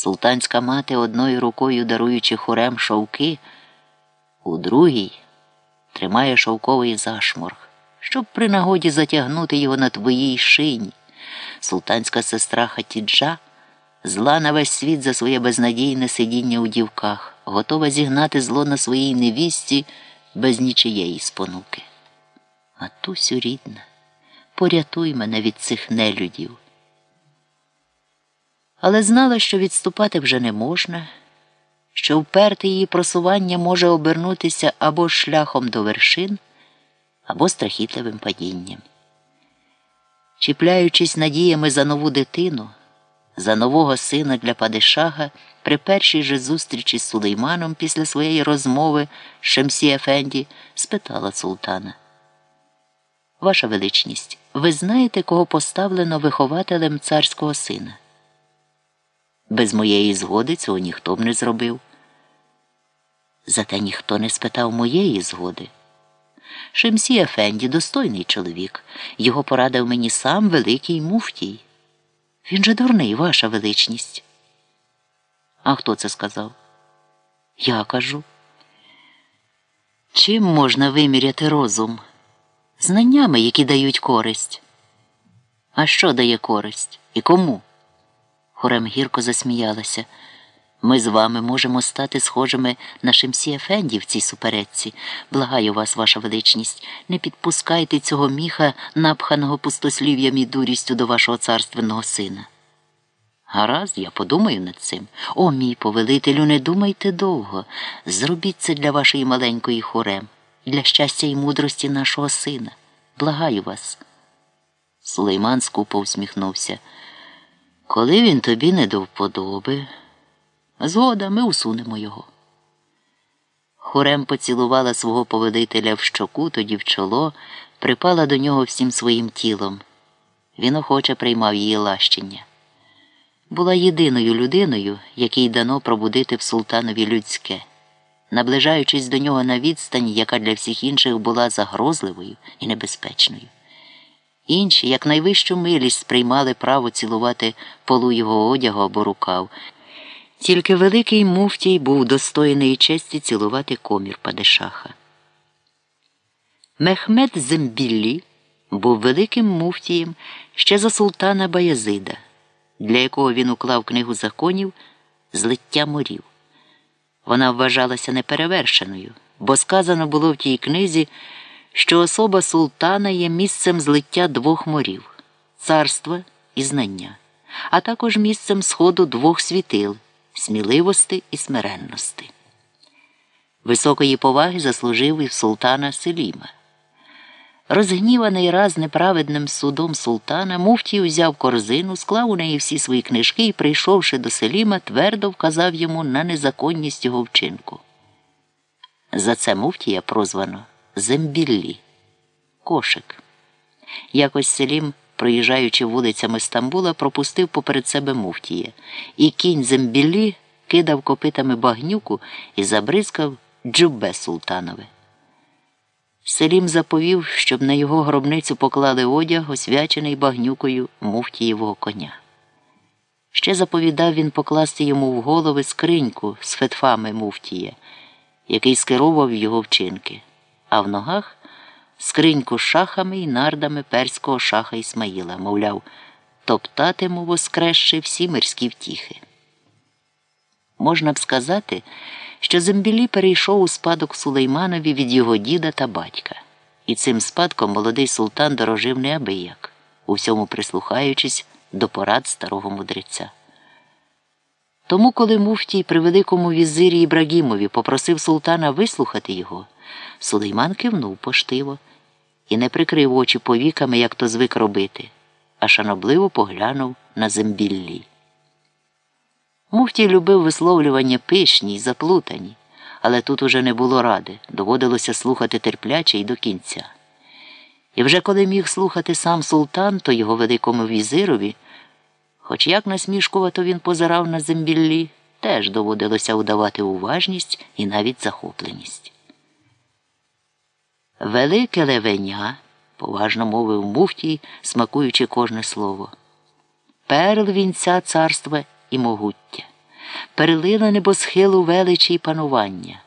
Султанська мати одною рукою даруючи хорем шовки, у другій тримає шовковий зашморг, щоб при нагоді затягнути його на твоїй шині. Султанська сестра Хатіджа зла на весь світ за своє безнадійне сидіння у дівках, готова зігнати зло на своїй невісті без нічиєї спонуки. Матусю рідна, порятуй мене від цих нелюдів. Але знала, що відступати вже не можна, що вперте її просування може обернутися або шляхом до вершин, або страхітливим падінням. Чіпляючись надіями за нову дитину, за нового сина для Падишага, при першій же зустрічі з Сулейманом після своєї розмови з Шемсі Ефенді спитала султана. Ваша величність, ви знаєте, кого поставлено вихователем царського сина? Без моєї згоди цього ніхто б не зробив. Зате ніхто не спитав моєї згоди. Шемсі Ефенді достойний чоловік. Його порадив мені сам великий муфтій. Він же дурний, ваша величність. А хто це сказав? Я кажу. Чим можна виміряти розум? Знаннями, які дають користь. А що дає користь? І кому? Хорем гірко засміялася. Ми з вами можемо стати схожими на Шемсі Ефенді в цій суперечці. Благаю вас, ваша величність, не підпускайте цього міха, напханого пустослів'ям і дурістю до вашого царственного сина. Гаразд, я подумаю над цим. О, мій повелителю, не думайте довго. Зробіть це для вашої маленької хорем, для щастя і мудрості нашого сина. Благаю вас. Сулейман скупо усміхнувся. Коли він тобі не до вподоби, згода ми усунемо його. Хорем поцілувала свого повелителя в щоку, тоді в чоло, припала до нього всім своїм тілом. Він охоче приймав її лащення. Була єдиною людиною, якій дано пробудити в султанові людське, наближаючись до нього на відстань, яка для всіх інших була загрозливою і небезпечною. Інші, як найвищу милість, сприймали право цілувати полу його одягу або рукав. Тільки великий муфтій був достойний честі цілувати комір Падишаха. Мехмед Зембіллі був великим муфтієм ще за султана Баязида, для якого він уклав книгу законів Злиття морів. Вона вважалася неперевершеною, бо сказано було в тій книзі що особа султана є місцем злиття двох морів царства і знання, а також місцем сходу двох світил сміливости і смиренності. Високої поваги заслужив і султана Селіма. Розгніваний раз неправедним судом султана, муфтій узяв корзину, склав у неї всі свої книжки і, прийшовши до Селіма, твердо вказав йому на незаконність його вчинку. За це муфтія прозвано Зембіллі, кошик. Якось Селім, проїжджаючи вулицями Стамбула, пропустив поперед себе муфтія, і кінь Зембіллі кидав копитами багнюку і забризкав джубе султанове. Селім заповів, щоб на його гробницю поклали одяг, освячений багнюкою муфтієвого коня. Ще заповідав він покласти йому в голови скриньку з фетфами муфтія, який скеровував його вчинки а в ногах скриньку з шахами і нардами перського шаха Ісмаїла, мовляв, топтатиму воскресши всі мирські втіхи. Можна б сказати, що Зембілі перейшов у спадок Сулейманові від його діда та батька, і цим спадком молодий султан дорожив неабияк, у всьому прислухаючись до порад старого мудреця. Тому, коли муфтій при великому візирі Ібрагімові попросив султана вислухати його, Сулейман кивнув поштиво і не прикрив очі повіками, як то звик робити, а шанобливо поглянув на зембіллі. Муфтій любив висловлювання пишні й заплутані, але тут уже не було ради, доводилося слухати терпляче й до кінця. І вже коли міг слухати сам султан, то його великому візирові, хоч як насмішкувато він позирав на зембіллі, теж доводилося удавати уважність і навіть захопленість. Велике левеня, поважно мовив муфтій, смакуючи кожне слово. Перл вінця царства і могуття. перелила небосхилу величі й панування.